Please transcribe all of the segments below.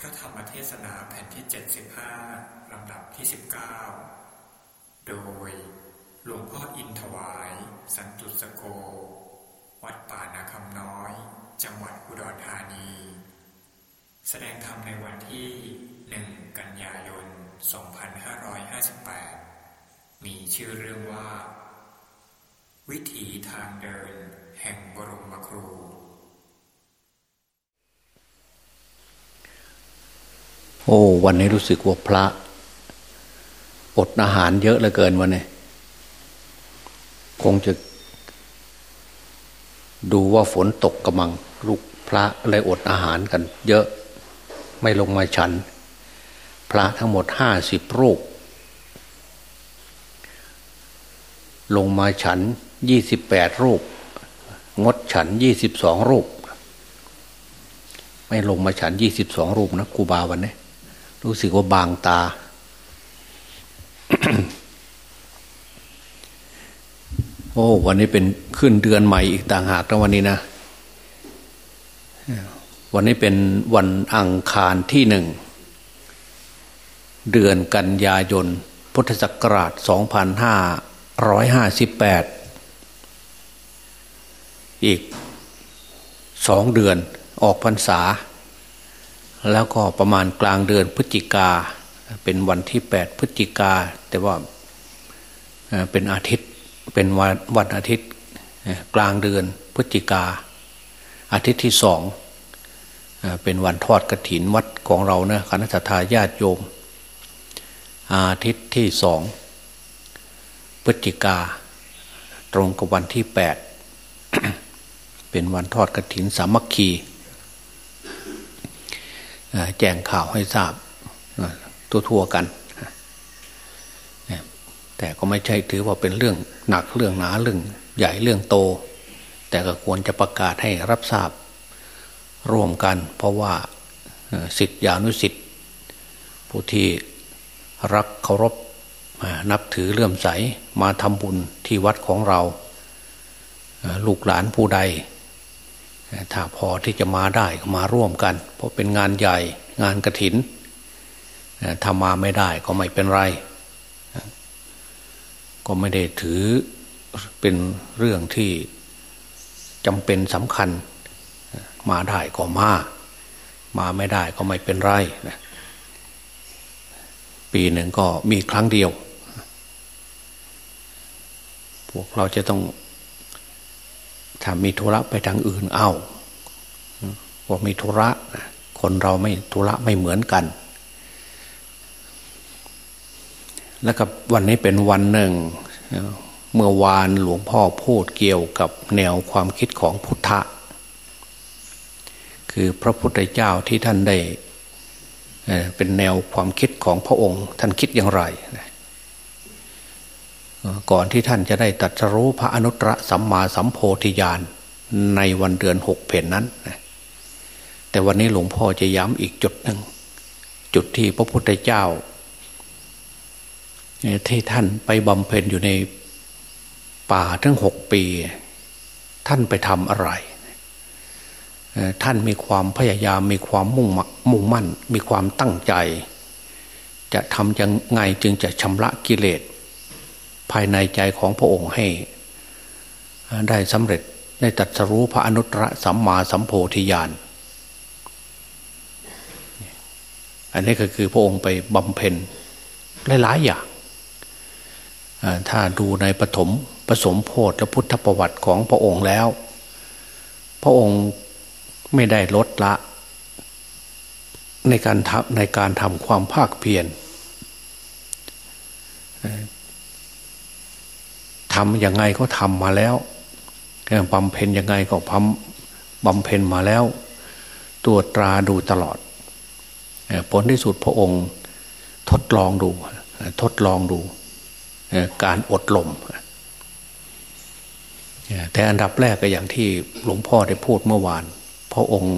พระธรรมเทศนาแผ่นที่ 75 ลำดับที่ 19 โดยหลวงพ่ออินถวาย สันตุสโก วัดป่านาคำน้อย จังหวัดอุดรธานี แสดงธรรมในวันที่ 1 กันยายน 2558 มีชื่อเรื่องว่า วิถีทางเดินแห่งบรมครู โอ้ วันนี้รู้สึกว่าพระ อดอาหารเยอะเหลือเกินวันนี้ คงจะ ดูว่าฝนตกกำลัง ลูกพระเลยอดอาหารกัน เยอะไม่ลงมาฉัน พระทั้งหมดห้าสิบรูป ลงมาฉันยี่สิบแปดรูป งดฉันยี่สิบสองรูป ไม่ลงมาฉันยี่สิบสองรูปนะครูบาวันนี้ รู้สึกว่าบางตา โอ้ วันนี้เป็นขึ้นเดือนใหม่อีกต่างหากนะวันนี้นะ วันนี้เป็นวันอังคารที่หนึ่ง เดือนกันยายน พุทธศักราช 2558 อีกสองเดือนออกพรรษา แล้วก็ประมาณกลางเดือนพฤศจิกา เป็นวันที่แปดพฤศจิกา แต่ว่าเป็นอาทิตย์เป็นวันวันอาทิตย์กลางเดือนพฤศจิกา อาทิตย์ที่สองเป็นวันทอดกระถินวัดของเราเนะคณะทาญาติโยม อาทิตย์ที่สองพฤศจิกา ตรงกับวันที่แปดเป็นวันทอดกระถินสามัคคี แจ้งข่าวให้ทราบทั่วๆกัน แต่ก็ไม่ใช่ถือว่าเป็นเรื่องหนักเรื่องหนาเรื่องใหญ่เรื่องโต แต่ก็ควรจะประกาศให้รับทราบร่วมกัน เพราะว่าสิทธิานุสิทธิ์ผู้ที่รักเคารพนับถือเลื่อมใสมาทำบุญที่วัดของเรา ลูกหลานผู้ใด ถ้าพอที่จะมาได้ก็มาร่วมกัน เพราะเป็นงานใหญ่งานกระถินถ้ามาไม่ได้ก็ไม่เป็นไร ก็ไม่ได้ถือเป็นเรื่องที่จำเป็นสำคัญ มาได้ก็มา มาไม่ได้ก็ไม่เป็นไรนะปีหนึ่งก็มีครั้งเดียว พวกเราจะต้อง ถ้ามีธุระไปทางอื่นเอาว่ามีธุระคนเราไม่ธุระไม่เหมือนกัน แล้วกับวันนี้เป็นวันหนึ่ง เมื่อวานหลวงพ่อพูดเกี่ยวกับแนวความคิดของพุทธะ คือพระพุทธเจ้าที่ท่านได้เป็นแนวความคิดของพระองค์ ท่านคิดอย่างไร ก่อนที่ท่านจะได้ตัดรู้พระอนุตตรสัมมาสัมโพธิญาณในวันเดือนหกเพนนั้น แต่วันนี้หลวงพ่อจะย้ำอีกจุดหนึ่ง จุดที่พระพุทธเจ้าที่ท่านไปบำเพ็ญอยู่ในป่าทั้งหกปี ท่านไปทำอะไร ท่านมีความพยายามมีความมุ่งมุ่งมั่น มีความตั้งใจ จะทำยังไงจึงจะชำระกิเลส ภายในใจของพระองค์ให้ ได้สำเร็จได้ตัดสรู้พระอนุตตรสัมมาสัมโพธิญาณอันนี้ก็คือพระองค์ไปบำเพ็ญหลายๆอย่างถ้าดูในปฐมผสมโพธิและพุทธประวัติของพระองค์แล้ว พระองค์ไม่ได้ลดละ ในการทำในการทำความภาคเพียร ทำยังไงก็ทำมาแล้วบำเพ็ญยังไงก็พำบำเพ็ญมาแล้วตัวตราดูตลอดผลที่สุดพระองค์ทดลองดู ทดลองดู การอดลม แต่อันดับแรกก็อย่างที่หลวงพ่อได้พูดเมื่อวาน พระองค์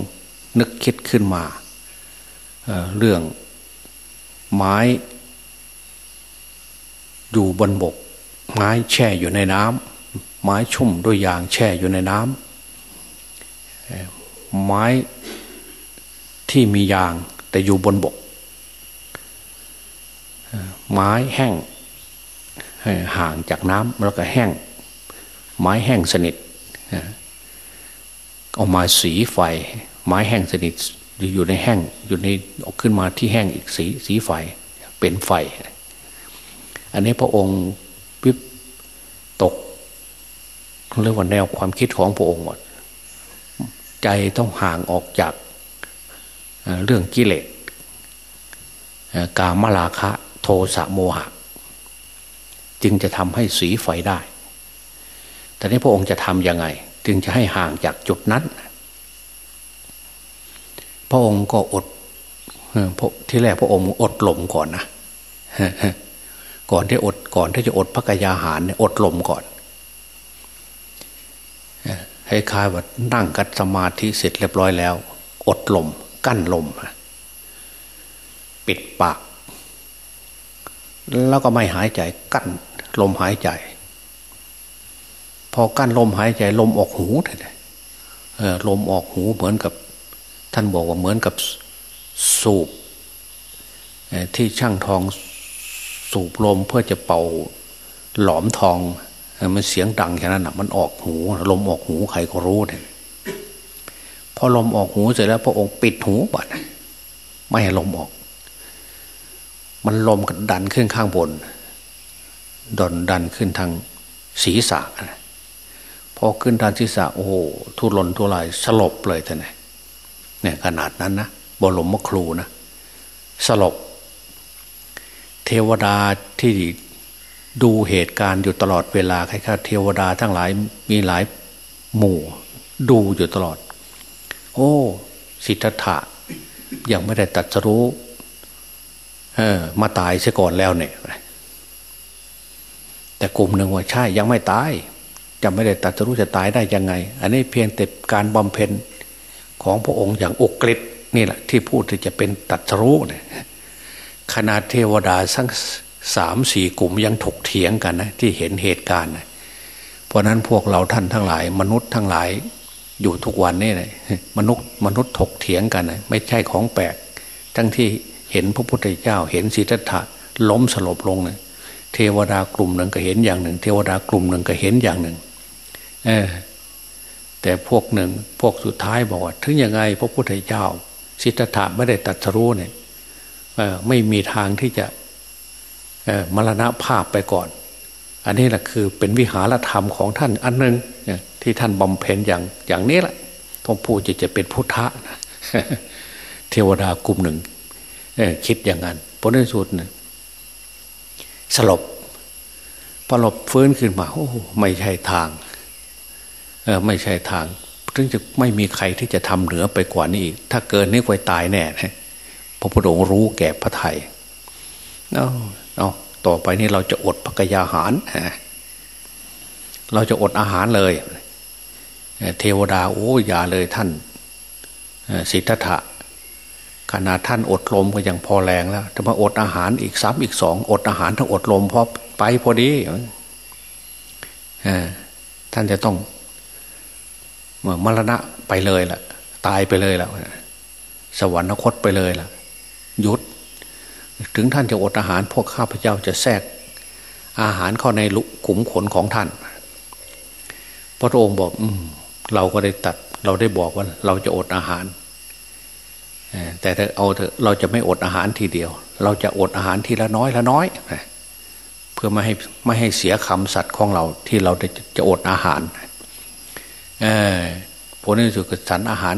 นึกคิดขึ้นมา เรื่องไม้ อยู่บนบก ไม้แช่อยู่ในน้ำไม้ชุ่มด้วยยางแช่อยู่ในน้ำไม้ที่มียางแต่อยู่บนบก ไม้แห้งห่างจากน้ำแล้วก็แห้ง ไม้แห้งสนิทเอามาสีไฟ ไม้แห้งสนิทอยู่ในแห้งอยู่ในออกขึ้นมาที่แห้งอีกสีสีไฟเป็นไฟ อันนี้พระองค์ ตกเรียกว่าแนวความคิดของพระองค์หมดใจต้องห่างออกจากเรื่องกิเลสกามลาคะ โทสะโมหะ จึงจะทำให้สีไฟได้ แต่นี้พระองค์จะทำยังไง จึงจะให้ห่างจากจุดนั้น พระองค์ก็อดที่แรกพระองค์อดหลมก่อนนะ ก่อนที่อดก่อนที่จะอดพระกยาหารเนี่ยอดลมก่อนให้คายว่านั่งกัดสมาธิเสร็จเรียบร้อยแล้ว อดลม กั้นลม ปิดปาก แล้วก็ไม่หายใจ กั้นลมหายใจ พอกั้นลมหายใจ ลมออกหูเลยลมออกหูเหมือนกับ ท่านบอกว่าเหมือนกับสูบที่ช่างทอง สูบลมเพื่อจะเป่าหลอมทอง มันเสียงดังแค่นั้นนะมันออกหูลมออกหูใครก็รู้เนี่ยพอลมออกหูเสร็จแล้วพระองค์ปิดหูบัดไม่ให้ลมออก มันลมกดันขึ้นข้างบนดอนดันขึ้นทางศีรษะพอขึ้นทางศีรษะโอ้โหทุรนทุรายสลบเลยท่านเนี่ยขนาดนั้นนะบรมมครูนะสลบ เทวดาที่ดูเหตุการณ์อยู่ตลอดเวลาครข้าเทวดาทั้งหลายมีหลายหมู่ ดูอยู่ตลอด โอ้ สิทธัตถะยังไม่ได้ตัดสรู้เออมาตายเสียก่อนแล้วเนี่ยแต่กลุ่มหนึ่งว่าใช่ยังไม่ตายจะไม่ได้ตัดสรู้จะตายได้ยังไง อันนี้เพียงแต่การบำเพ็ญของพระองค์อย่างอกเกร็ดนี่แหละที่พูดที่จะเป็นตัดสรู้เนี่ย ขนาดเทวดาทั้งสามสี่กลุ่มยังถกเถียงกันนะที่เห็นเหตุการณ์นะเพราะนั้นพวกเราท่านทั้งหลาย มนุษย์ทั้งหลาย อยู่ทุกวันนี่เลยมนุษย์มนุษย์ถกเถียงกันนะไม่ใช่ของแปลกทั้งที่เห็นพระพุทธเจ้า เห็นสิทธัตถะล้มสลบลงเนะเทวดากลุ่มหนึ่งก็เห็นอย่างหนึ่ง เทวดากลุ่มหนึ่งก็เห็นอย่างหนึ่ง เออแต่พวกหนึ่งพวกสุดท้ายบอกว่า ถึงยังไงพระพุทธเจ้า สิทธัตถะไม่ได้ตัดสู้เนี่ย ไม่มีทางที่จะมรณะภาพไปก่อน อันนี้แหละคือเป็นวิหารธรรมของท่านอันหนึ่งที่ท่านบำเพ็ญอย่างอย่างนี้แหละต้องพูดจะจะเป็นพุทธะเทวดากลุ่มหนึ่งคิดอย่างนั้นผลในสุดนี่ยสลบพอหลบฟื้นขึ้นมาโอ้ไม่ใช่ทางเออไม่ใช่ทางถึงจะไม่มีใครที่จะทำเหนือไปกว่านี้อีก ถ้าเกินนี้ไปตายแน่ พระพุทธองค์รู้แก่พระไทยเอาเอาต่อไปนี้เราจะอดพกยาหาร เราจะอดอาหารเลย เทวดาโอ้อย่าเลยท่านสิทธัตถะขนาดท่านอดลมก็ยังพอแรงแล้วถ้ามาอดอาหารอีกสามอีกสองอดอาหารทั้งอดลมพอไปพอดีท่านจะต้องเมื่อมรณะไปเลยล่ะ ตายไปเลยล้วสวรรคตไปเลยล่ะ ยุด ถึงท่านจะอดอาหารพวกข้าพเจ้าจะแทรก อาหารเข้าในลุขุมขนของท่าน พระองค์บอกอเราก็ได้ตัด เราได้บอกว่าเราจะอดอาหาร แต่ถ้าเอาเถอะเราจะไม่อดอาหารทีเดียว เราจะอดอาหารทีละน้อยละน้อยเพื่อไม่ให้ไม่ให้เสียคำสัตว์ของเราที่เราจะจะอดอาหารผลที่สุดก็สันอาหาร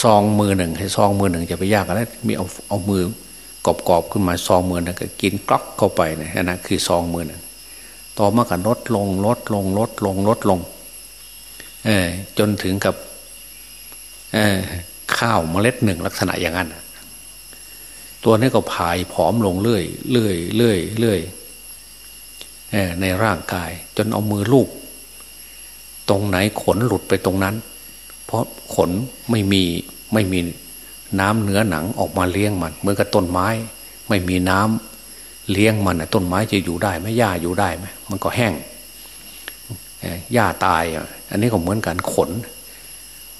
ซองมือหนึ่งให้ซองมือหนึ่งจะไปยากอะไรมีเอาเอามือกรอบๆขึ้นมาซองมือนึงก็กินกลักเข้าไปนะนะคือซองมือหนึ่งต่อมากันลดลงลดลงลดลงลดลงเออจนถึงกับเออข้าวเมล็ดหนึ่งลักษณะอย่างนั้นตัวนี้ก็ผายผอมลงเรื่อยเรื่อยเรื่อยเรื่อยในร่างกาย จนเอามือลูกตรงไหนขนหลุดไปตรงนั้น เพราะขนไม่มีไม่มีน้ำเนื้อหนังออกมาเลี้ยงมันเหมือนกับต้นไม้ ไม่มีน้ำเลี้ยงมันต้นไม้จะอยู่ได้ไหมหญ้าอยู่ได้ไหมมันก็แห้งหญ้าตายอันนี้ก็เหมือนกันขน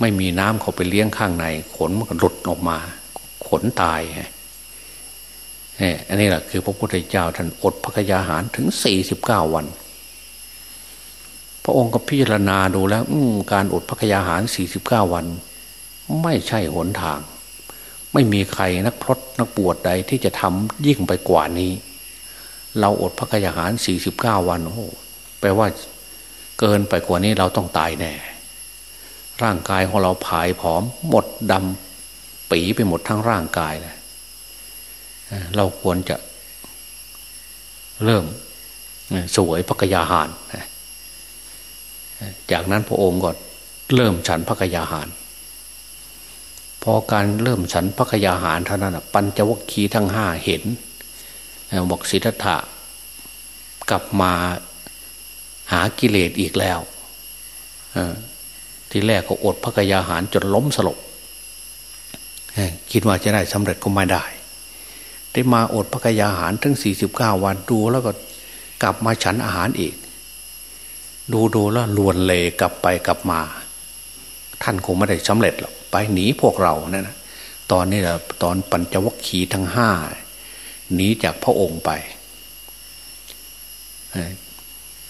ไม่มีน้ำเขาไปเลี้ยงข้างใน ขนมันก็หลุดออกมา ขนตายเนี่ยอันนี้แหละคือพระพุทธเจ้าท่านอดพระกยาหารถึงสี่สิบเก้าวัน พระองค์ก็พิจารณาดูแล้วการอดพระกยาหารสี่สิบเก้าวัน ไม่ใช่หนทาง ไม่มีใครนักพรตนักบวชใดที่จะทำยิ่งไปกว่านี้ เราอดพระกยาหารสี่สิบเก้าวันโอ้แปลว่าเกินไปกว่านี้เราต้องตายแน่ ร่างกายของเราผายผอม หมดดำปีไปหมดทั้งร่างกายเลยเราควรจะเริ่มสวยพระกยาหาร จากนั้นพระองค์ก็เริ่มฉันพระกยาหาร พอการเริ่มฉันพระกยาหารเท่านั้นปัญจวัคคีย์ทั้งห้าเห็นบอกสิทธัตถะกลับมาหากิเลสอีกแล้วทีแรกก็อดพระกยาหารจนล้มสลบคิดว่าจะได้สำเร็จก็ไม่ได้ ได้มาอดพระกยาหารทั้งสี่สิบเก้าวันดูแล้วก็กลับมาฉันอาหารอีก ดูดูแล้วลวนเลกลับไปกลับมา ท่านคงไม่ได้สำเร็จหรอกไปหนีพวกเราเนี่ยนะตอนนี้แหละตอนปัญจวัคคีย์ทั้งห้าหนีจากพระองค์ไป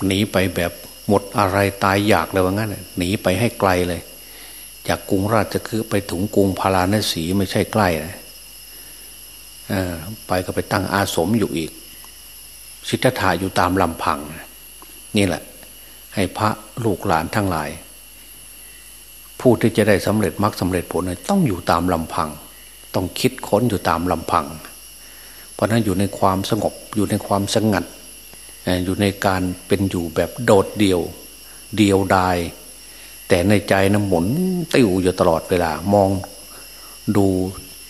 หนีไปแบบหมดอะไรตายอยากเลยว่างั้นหนีไปให้ไกลเลย จากกรุงราชคือไปถึงกรุงพาราณสีไม่ใช่ใกล้นะไปก็ไปตั้งอาสมอยู่อีก สิทธัตถะอยู่ตามลำพัง นี่แหละ ให้พระลูกหลานทั้งหลาย ผู้ที่จะได้สำเร็จมรรคสาเร็จผลต้องอยู่ตามลำพัง ต้องคิดค้นอยู่ตามลำพัง เพราะนั้นอยู่ในความสงบอยู่ในความสงัด อยู่ในการเป็นอยู่แบบโดดเดี่ยว เดียวดาย แต่ในใจนะหมุนติ้วอยู่ตลอดเวลามองดู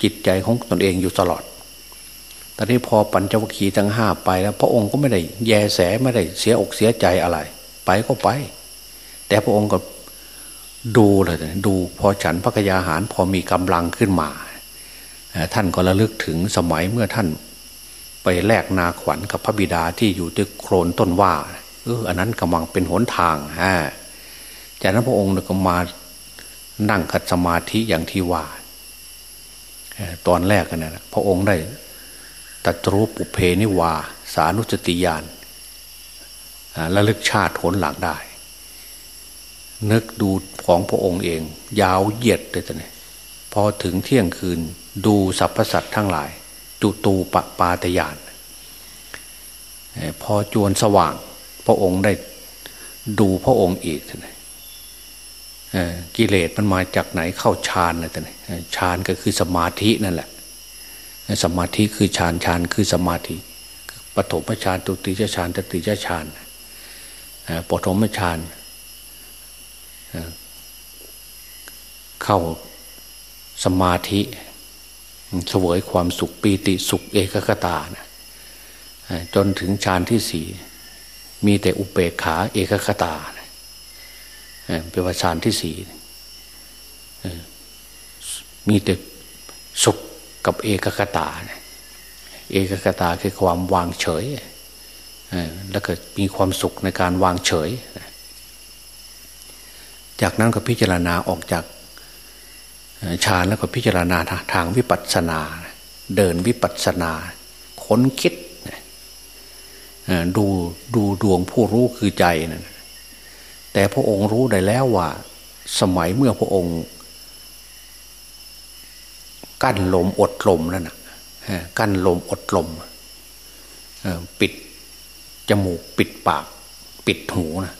จิตใจของตนเองอยู่ตลอดตอนนี้พอปัญจวัคคีย์ทั้งห้าไปแล้ว พระองค์ก็ไม่ได้แยแสไม่ได้เสียอกเสียใจอะไร ไปก็ไป แต่พระองค์ก็ดูเลยดูพอฉันพระกยาหารพอมีกำลังขึ้นมา ท่านก็ระลึกถึงสมัยเมื่อท่านไปแลกนาขวัญกับพระบิดาที่อยู่ที่โคลนต้นว่าเอออันนั้นกำลังเป็นหนทางฮะจากนั้นพระองค์ก็มานั่งขัดสมาธิอย่างที่ว่าตอนแรกกันนะพระองค์ได้ตัตรูปุเพนิวา สานุจติยาน ระลึกชาติผลหลังได้ นึกดูของพระองค์เอง ยาวเหยียดเลยตอนนี้พอถึงเที่ยงคืนดูสรรพสัตว์ทั้งหลาย จุตูปปาตยานพอจวนสว่าง พระองค์ได้ดูพระองค์อีกท่านกิเลสมันมาจากไหนเข้าฌานเลยท่านฌานก็คือสมาธินั่นแหละ สมาธิคือฌานฌานคือสมาธิปฐมฌานตุติยฌานตติยฌาน ปฐมฌานเข้าสมาธิเสวยความสุขปีติสุขเอกคตานะจนถึงฌานที่สี่มีแต่อุเบกขาเอกคตาเป็นว่าฌานที่สี่มีแต่สุขกับเอกคตาเอกคตาคือความวางเฉย แล้วก็มีความสุขในการวางเฉย จากนั้นก็พิจารณาออกจากฌานแล้วก็พิจารณาทางวิปัสสนา เดินวิปัสสนาค้นคิดดูดูดวงผู้รู้คือใจนะแต่พระองค์รู้ได้แล้วว่า สมัยเมื่อพระองค์ กั้นลมอดลมนั่นนะกั้นลมอดลมปิด จมูกปิดปาก ปิดหูนะ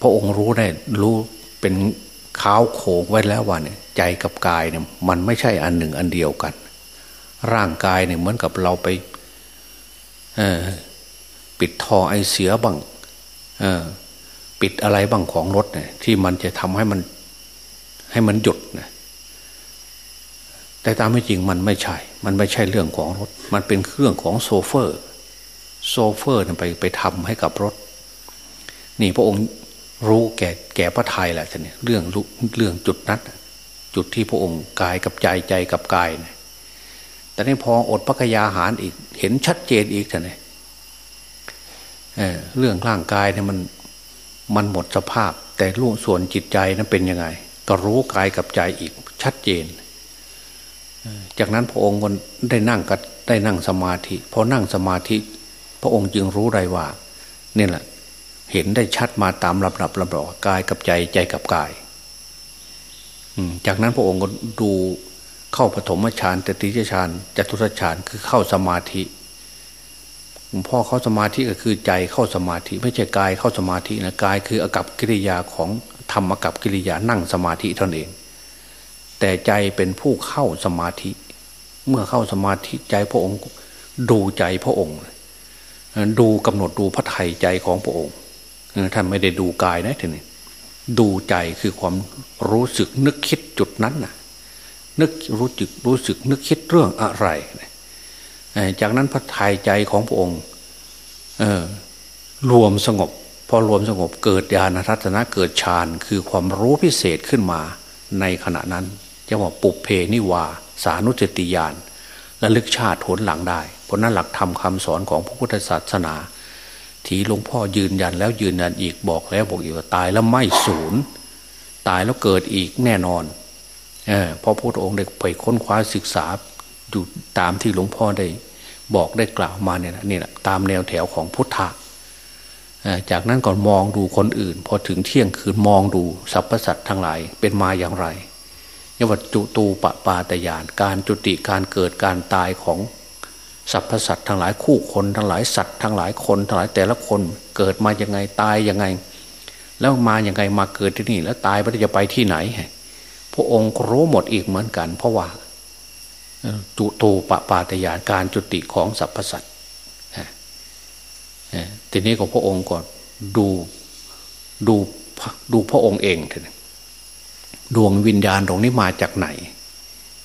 พระองค์รู้ได้รู้เป็นข้าวโขงไว้แล้วว่าเนี่ยใจกับกายเนี่ยมันไม่ใช่อันหนึ่งอันเดียวกัน ร่างกายเนี่ยเหมือนกับเราไปปิดท่อไอเสียบ้างปิดอะไรบ้างของรถเนี่ยที่มันจะทำให้มันให้มันหยุดนะแต่ตามไม่จริงมันไม่ใช่ มันไม่ใช่เรื่องของรถ มันเป็นเครื่องของโซเฟอร์ โซเฟอร์ไปไปทำให้กับรถ นี่พระองค์รู้แก่แก่พระไทยแหละท่านเนี่ยเรื่องเรื่องจุดนัดจุดที่พระองค์กายกับใจใจกับกายเนี่ยแต่นี่พออดพระกยาหารอีก เห็นชัดเจนอีกท่านเนี่ยเเรื่องร่างกายเนี่ยมันมันหมดสภาพ แต่ลูกส่วนจิตใจนั้นเป็นยังไง ก็รู้กายกับใจอีกชัดเจน จากนั้นพระองค์ก็ได้นั่งกัได้นั่งสมาธิพอนั่งสมาธิ พระองค์จึงรู้ได้ว่านี่แหละ เห็นได้ชัดมาตามลำดับลำดับกายกับใจใจกับกายจากนั้นพระองค์ก็ดูเข้าปฐมฌานตติยฌานจตุตฌานคือเข้าสมาธิพ่อเข้าสมาธิก็คือใจเข้าสมาธิ ไม่ใช่กายเข้าสมาธินะกายคืออากับกิริยาของธรรมอากับกิริยานั่งสมาธิเท่านั้นเอง แต่ใจเป็นผู้เข้าสมาธิ เมื่อเข้าสมาธิใจพระองค์ดูใจพระองค์ ดูกำหนดดูพระไถ่ใจของพระองค์ท่านไม่ได้ดูกายนะทีนี้ดูใจคือความรู้สึกนึกคิดจุดนั้นนะนึกรู้จึกรู้สึกนึกคิดเรื่องอะไร จากนั้นพระทัยใจของพระองค์รวมสงบ พอรวมสงบเกิดญาณทัศนะเกิดฌานคือความรู้พิเศษขึ้นมาในขณะนั้นจะว่าปุเพนิวา สานุจติยานและลึกชาติผลหลังได้ ราะนั้นหลักธรรมคาสอนของพระพุทธศาสนา ที่หลวงพ่อยืนยันแล้วยืนยันอีกบอกแล้วบอกอีกว่าตายแล้วไม่สูญตายแล้วเกิดอีกแน่นอนเพราะพระองค์ได้ไปค้นคว้าศึกษาอยู่ตามที่หลวงพ่อได้บอกได้กล่าวมาเนี่ยนี่แหละตามแนวแถวของพุทธะจากนั้นก่อนมองดูคนอื่น พอถึงเที่ยงคืนมองดูสรรพสัตว์ทั้งหลายเป็นมาอย่างไรนี่ว่าจุตูปปาตยาน การจุติการเกิดการตายของ สรรพสัตว์ทั้งหลายคู่คนทั้งหลายสัตว์ทั้งหลายคนทั้งหลายแต่ละคนเกิดมายังไงตายยังไง แล้วมาอย่างไงมาเกิดที่นี่ แล้วตายไปจะไปที่ไหนพระองค์รู้หมดอีกเหมือนกัน เพราะว่าจุตูปปาตยานการจุติของสรรพสัตว์ทีนี้ก็พระองค์ก็ดูดูดูพระองค์เองทีนี้ดวงวิญญาณตรงนี้มาจากไหน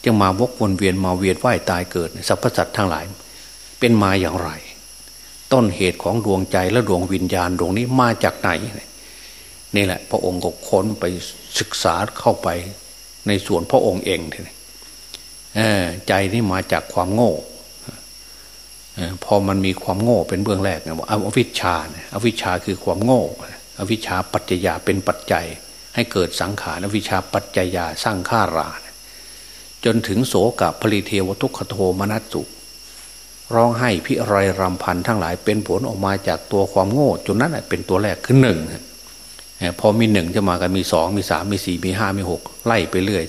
จึงมาวกวนเวียนมาเวียนว่ายตายเกิดสรรพสัตว์ทั้งหลาย เป็นมาอย่างไร ต้นเหตุของดวงใจและดวงวิญญาณดวงนี้มาจากไหน นี่แหละ พระองค์ก็ค้นไปศึกษาเข้าไปในส่วนพระองค์เองทีนี้ใจนี่มาจากความโง่พอมันมีความโง่เป็นเบื้องแรกนะว่าอวิชชาอวิชชาคือความโง่ อวิชชาปัจจยาเป็นปัจจัย ให้เกิดสังขารอวิชชาปัจจยาสร้างข้ารา จนถึงโสกับผลิเทวทุกขโทมนัสสุ ร้องให้พิไรรำพันทั้งหลายเป็นผลออกมาจากตัวความโง่จนนั้นเป็นตัวแรกคือหนึ่งพอมีหนึ่งจะมากันมีสองมีสามมีสี่มีห้ามีหกไล่ไปเรื่อย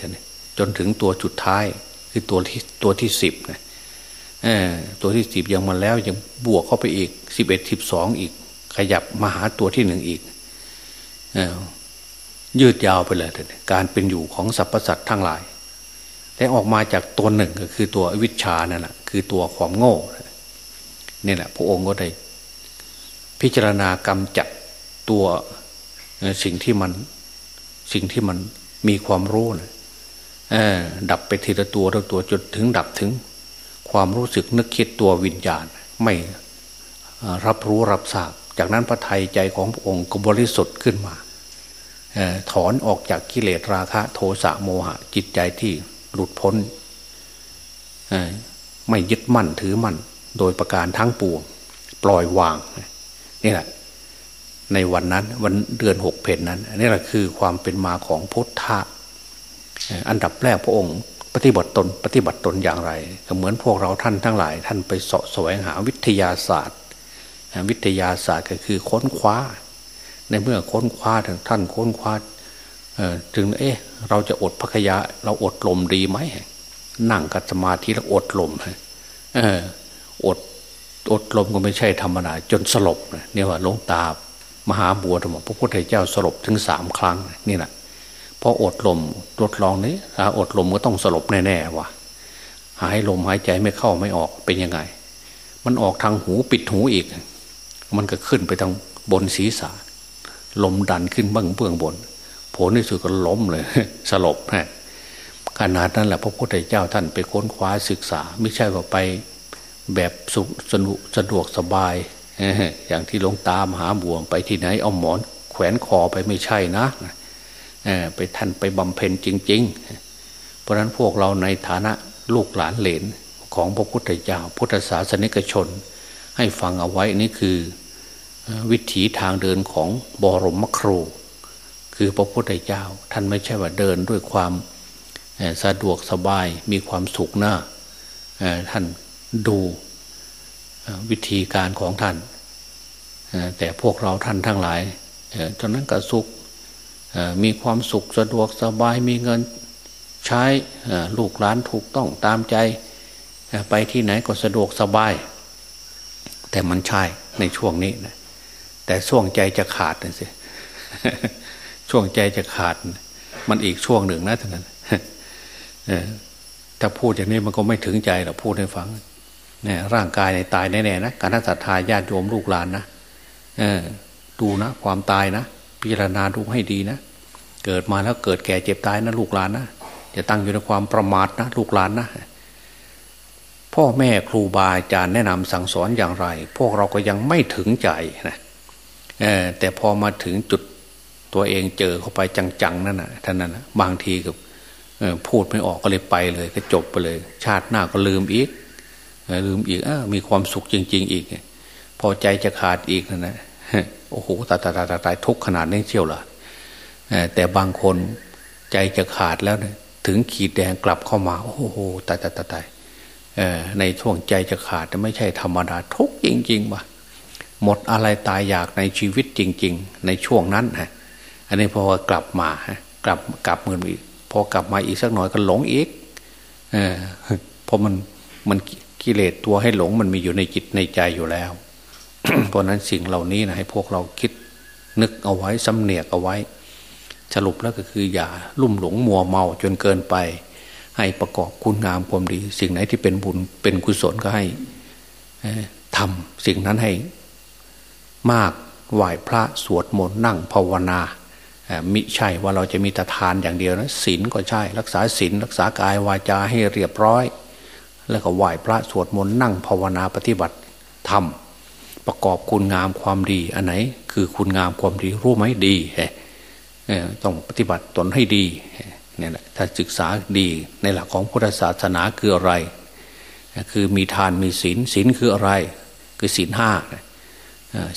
จนถึงตัวจุดท้ายคือตัวที่ตัวที่สิบนะตัวที่สิบยังมาแล้วยังบวกเข้าไปอีกสิบเอ็ดสิบสองอีก ขยับมาหาตัวที่หนึ่งอีกยืดยาวไปเลยการเป็นอยู่ของสรรพสัตว์ทั้งหลาย แต่ออกมาจากตัวหนึ่งก็คือตัววิชานั่นแหละคือตัวความโง่นี่แหละพระองค์ก็ได้ พิจารณากรรมจัดตัวสิ่งที่มันสิ่งที่มันมีความรู้นะดับไปทีละตัวละตัวจนถึงดับถึง ความรู้สึกนึกคิดตัววิญญาณ ไม่รับรู้รับทราบ จากนั้นพระไทยใจของพระองค์ก็บริสุทธิ์ขึ้นมาถอนออกจากกิเลสราคะ โทสะโมหะจิตใจที่ หลุดพ้นไม่ยึดมั่นถือมั่น โดยประการทั้งปวง ปล่อยวางนี่แหละ ในวันนั้นวันเดือนหกเพนนั้นนี่แหละคือความเป็นมาของพุทธะอันดับแรกพระองค์ ปฏิบัติตนปฏิบัติตนอย่างไรก็เหมือนพวกเราท่านทั้งหลาย ท่านไปสาะแสวงหาวิทยาศาสตร์ วิทยาศาสตร์ก็คือค้นคว้า ในเมื่อค้นคว้าท่านค้นคว้า ถึงเอ๊ะเราจะอดพักยาเราอดลมดีไหมนั่งกัดสมาธิแล้วอดลมเอออดอดลมก็ไม่ใช่ธรรมดาจนสลบเนี่ยว่าลงตามหาบัวธรรมพระพุทธเจ้าสลบถึงสามครั้งนี่แหละพออดลมทดลองนี้อดลมก็ต้องสลบแน่ๆว่ะหายลมหายใจไม่เข้าไม่ออกเป็นยังไง มันออกทางหูปิดหูอีก มันก็ขึ้นไปทางบนศีรษะ ลมดันขึ้นบ้างเบื้องบน ผลที่สุดก็ล้มเลย สลบฮะขนาดนั้นแหละพระพุทธเจ้าท่านไปค้นคว้าศึกษา ไม่ใช่ว่าไปแบบสุสนุสะดวกสบาย อย่างที่ลงตามหาบวงไปที่ไหนเอาหมอนแขวนคอไปไม่ใช่นะไปท่านไปบำเพ็ญจริง ๆ เพราะฉะนั้นพวกเราในฐานะลูกหลานเหลนของพระพุทธเจ้าพุทธศาสนิกชน ให้ฟังเอาไว้นี่คือวิถีทางเดินของบรมครู คือพระพุทธเจ้า ท่านไม่ใช่ว่าเดินด้วยความสะดวกสบายมีความสุขหนะท่านดูวิธีการของท่าน แต่พวกเราท่านทั้งหลายตอนนั้นก็สุขมีความสุขสะดวกสบายมีเงินใช้ลูกหลานถูกต้องตามใจ ไปที่ไหนก็สะดวกสบาย แต่มันใช่ในช่วงนี้นะแต่ช่วงใจจะขาดนะสิ ช่วงใจจะขาด มันอีกช่วงหนึ่งนะท่านนั้นถ้าพูดอย่างนี้มันก็ไม่ถึงใจหรอกพูดให้ฟังเนี่ยร่างกายในตายแน่ๆนะการทัศทาญาติโยมลูกหลานนะดูนะ ความตายนะพิจารณาดูให้ดีนะเกิดมาแล้วเกิดแก่เจ็บตายนะลูกหลานนะจะตั้งอยู่ในความประมาทนะลูกหลานนะพ่อแม่ครูบาอาจารย์แนะนำสั่งสอนอย่างไร พวกเราก็ยังไม่ถึงใจนะแต่พอมาถึงจุด ตัวเองเจอเข้าไปจังๆนั่นนะท่านนั้นนะบางทีกับพูดไม่ออกก็เลยไปเลย ก็จบไปเลย ชาติหน้าก็ลืมอีกลืมอีกอมีความสุขจริง ๆ อีก พอใจจะขาดอีกนั่นะโอ้โหตายตายตายตายทุกขนาดนี้เชี่ยวล่ะแต่บางคนใจจะขาดแล้วถึงขีดแดงกลับเข้ามา โอ้โหตายตายตายตายในช่วงใจจะขาดไม่ใช่ธรรมดาทุกจริงๆว่ะหมดอะไรตายอยากในชีวิตจริง ๆ ในช่วงนั้นฮะ อันนี้พอกลับมากลับกลับมืออีกพอกลับมาอีกสักหน่อยก็หลงอีกเออเพราะมันมันกิเลสตัวให้หลงมันมีอยู่ในจิตในใจอยู่แล้ว เพราะนั้นสิ่งเหล่านี้นะให้พวกเราคิดนึกเอาไว้สำเนียกเอาไว้ สรุปแล้วก็คืออย่าลุ่มหลงมัวเมาจนเกินไป ให้ประกอบคุณงามความดี สิ่งไหนที่เป็นบุญเป็นกุศลก็ให้ทำสิ่งนั้นให้มากไหว้พระสวดมนต์นั่งภาวนา มิใช่ว่าเราจะมีแต่ทานอย่างเดียวนะศีลก็ใช่ รักษาศีลรักษากายวาจาให้เรียบร้อย แล้วก็ไหว้พระสวดมนต์นั่งภาวนาปฏิบัติทำประกอบคุณงามความดีอันไหน คือคุณงามความดีรู้ไหมดีต้องปฏิบัติตนให้ดีเนี่ยแหละถ้าศึกษาดีในหลักของพุทธศาสนาคืออะไร คือมีทานมีศีลศีลคืออะไร คือศีลห้า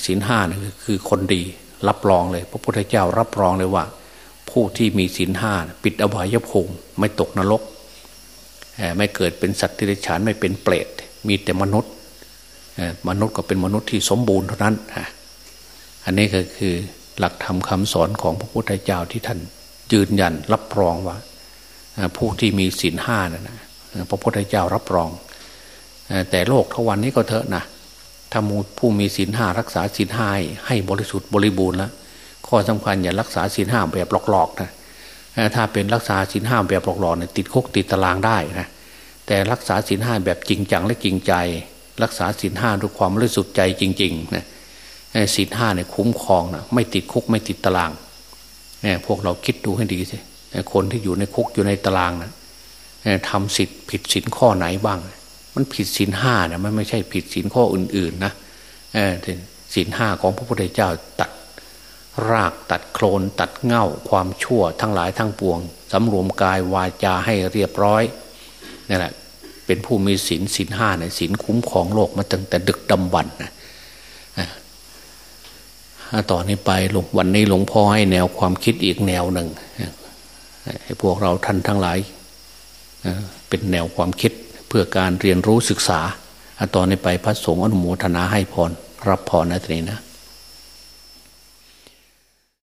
ศีลห้านี่คือคนดี รับรองเลย พระพุทธเจ้ารับรองเลยว่า ผู้ที่มีศีลห้าปิดอบายภูมิไม่ตกนรกไม่เกิดเป็นสัตว์ที่ไรฉานไม่เป็นเปรตมีแต่มนุษย์มนุษย์ก็เป็นมนุษย์ที่สมบูรณ์เท่านั้นอันนี้ก็คือหลักธรรมคาสอนของพระพุทธเจ้าที่ท่านยืนยันรับรองว่า ผู้ที่มีศีลห้านะพระพุทธเจ้ารับรอง แต่โลกทวันนี้ก็เถอะนะ ถ้ามูผู้มีศีลห้ารักษาศีลห้าให้บริสุทธิ์บริบูรณ์แล้วข้อสำคัญอย่ารักษาศีลห้าแบบหลอกๆนะถ้าเป็นรักษาศีลห้าแบบหลอกๆเนี่ยติดคุกติดตารางได้นะแต่รักษาศีลห้าแบบจริงจังและจริงใจ รักษาศีลห้าด้วยความบริสุทธิ์ใจจริงๆนะศีลห้าเนี่ยคุ้มครองนะไม่ติดคุกไม่ติดตารางเนี่ยพวกเราคิดดูให้ดีสิคนที่อยู่ในคุกอยู่ในตารางนะทำสิทธิ์ผิดศีลข้อไหนบ้าง มันผิดศีลห้าเนี่ยมันไม่ใช่ผิดศีลข้ออื่น ๆ นะศีลห้าของพระพุทธเจ้าตัดรากตัดโคลนตัดเง่าความชั่วทั้งหลายทั้งปวงสำรวมกายวาจาให้เรียบร้อยนี่แหละเป็นผู้มีศีลศีลห้าเนี่ยศีลคุ้มของโลกมาตั้งแต่ดึกดำบรรนะต่อนนี้ไปหลวงวันนี้หลวงพ่อให้แนวความคิดอีกแนวหนึ่งให้พวกเราท่านทั้งหลายเป็นแนวความคิด พื่อการเรียนรู้ศึกษาอตอนนี้ไปพระสงฆ์อนุโมทนาให้พร รับพรนะทีนี้นะ